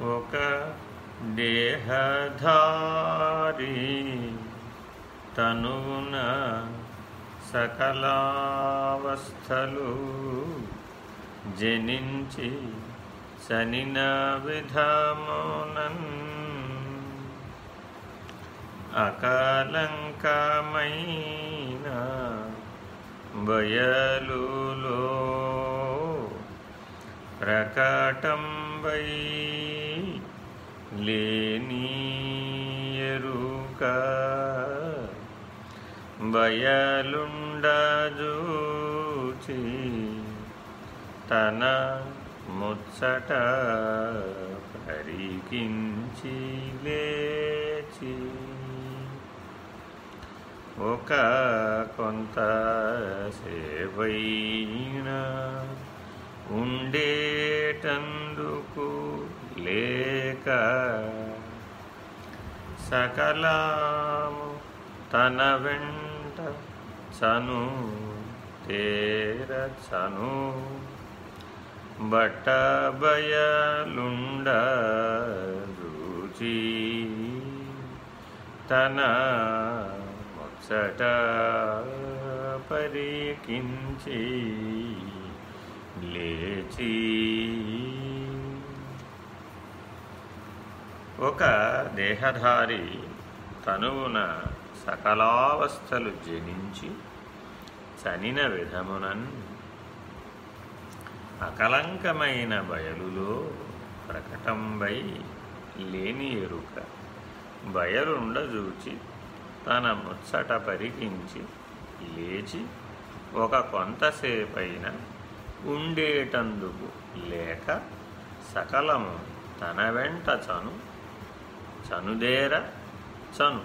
ఒక దేహధారి తనున సకలావస్థలు జనించి సనిన విధమునన్ అకాలంకమైన బయలులో ప్రకటంబై లేని ఎరుక బయలుండజూచి తన ముచ్చట పరికించి లేచి ఒక కొంత సేవైనా చేటందుకు లేక సకలాము తన వెంట చను తేరచను బట్టబయలుండ రుచి తన ముచ్చట పరికించి లేచి ఒక దేహధారి తనువున సకలావస్థలు జనించి చనిన విధమునన్ అకలంకమైన బయలులో ప్రకటంబై లేని ఎరుక బయలుండజూచి తన ముచ్చట పరికించి లేచి ఒక కొంతసేపైన ఉండేటందుకు లేక సకలము తన వెంట చను చనుదేర చను.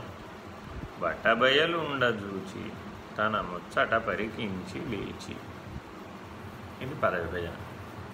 బట్టబయలుండజూచి తన ముచ్చట పరికించి లేచి. ఇది పదవిభజన